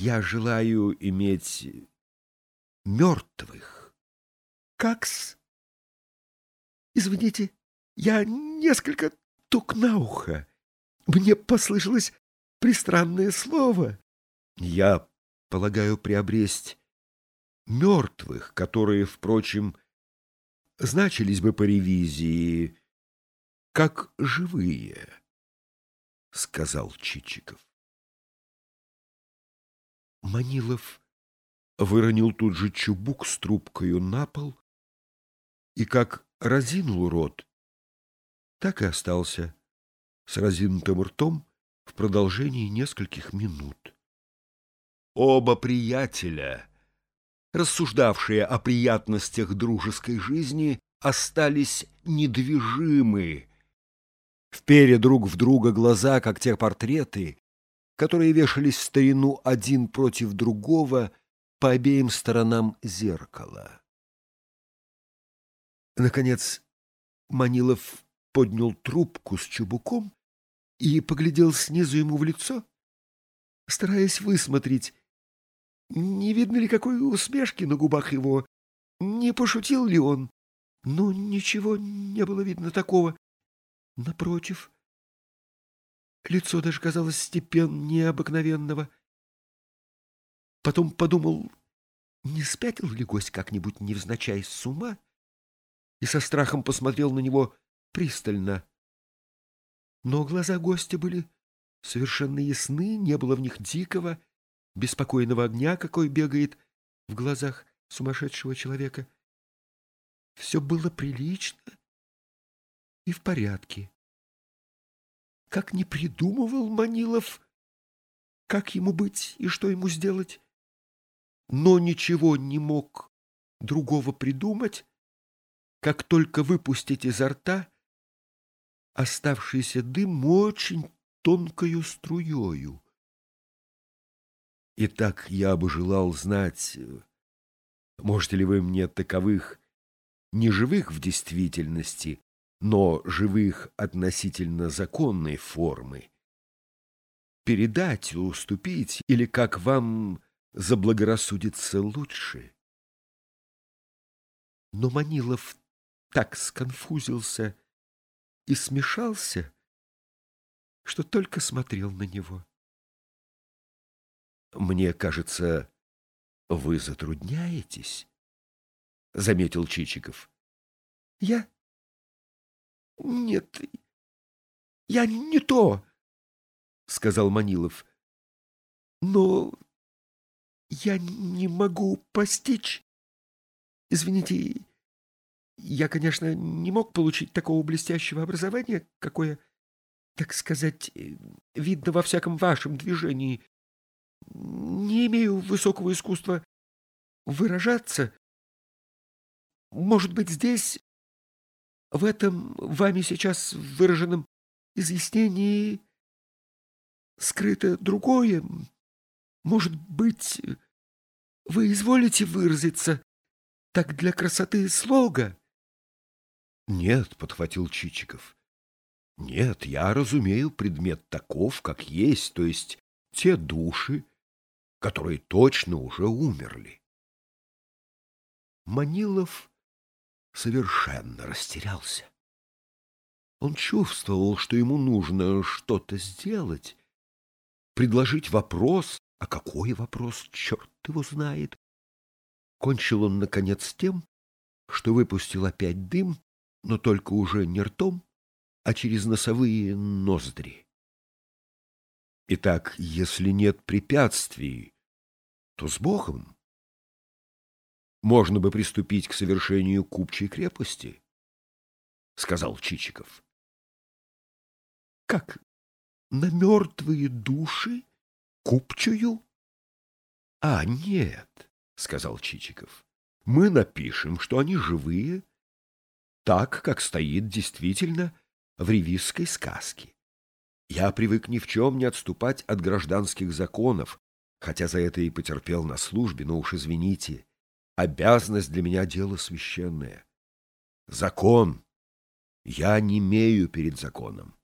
Я желаю иметь мертвых. Как-с? Извините, я несколько тук на ухо. Мне послышалось пристранное слово. Я полагаю приобресть мертвых, которые, впрочем, значились бы по ревизии как живые, — сказал Чичиков. Манилов выронил тут же чубук с трубкою на пол и как разинул рот, так и остался с разинутым ртом в продолжении нескольких минут. Оба приятеля, рассуждавшие о приятностях дружеской жизни, остались недвижимы, вперя друг в друга глаза, как те портреты, которые вешались в старину один против другого по обеим сторонам зеркала. Наконец Манилов поднял трубку с чубуком и поглядел снизу ему в лицо, стараясь высмотреть, не видно ли какой усмешки на губах его, не пошутил ли он. Но ничего не было видно такого. Напротив, лицо даже казалось степеннее обыкновенного. Потом подумал, не спятил ли гость как-нибудь невзначай с ума, и со страхом посмотрел на него пристально. Но глаза гостя были совершенно ясны, не было в них дикого, беспокойного огня, какой бегает в глазах сумасшедшего человека. Все было прилично и в порядке. Как не придумывал Манилов, как ему быть и что ему сделать, но ничего не мог другого придумать, как только выпустить изо рта оставшийся дым очень тонкою струею. Итак, я бы желал знать, можете ли вы мне таковых, не живых в действительности, но живых относительно законной формы, передать, уступить, или как вам заблагорассудится лучше? Но Манилов так сконфузился и смешался, что только смотрел на него. «Мне кажется, вы затрудняетесь», — заметил Чичиков. «Я? Нет, я не то», — сказал Манилов. «Но я не могу постичь. Извините, я, конечно, не мог получить такого блестящего образования, какое, так сказать, видно во всяком вашем движении. Не имею высокого искусства выражаться. Может быть, здесь, в этом вами сейчас выраженном изъяснении, скрыто другое. Может быть, вы изволите выразиться так для красоты слога? Нет, — подхватил Чичиков. Нет, я разумею предмет таков, как есть, то есть те души, которые точно уже умерли. Манилов совершенно растерялся. Он чувствовал, что ему нужно что-то сделать, предложить вопрос, а какой вопрос, черт его знает. Кончил он, наконец, тем, что выпустил опять дым но только уже не ртом, а через носовые ноздри. Итак, если нет препятствий, то с Богом можно бы приступить к совершению купчей крепости, — сказал Чичиков. — Как? На мертвые души? Купчую? — А, нет, — сказал Чичиков. — Мы напишем, что они живые, — так, как стоит действительно в ревизской сказке. Я привык ни в чем не отступать от гражданских законов, хотя за это и потерпел на службе, но уж извините, обязанность для меня дело священное. Закон. Я не имею перед законом.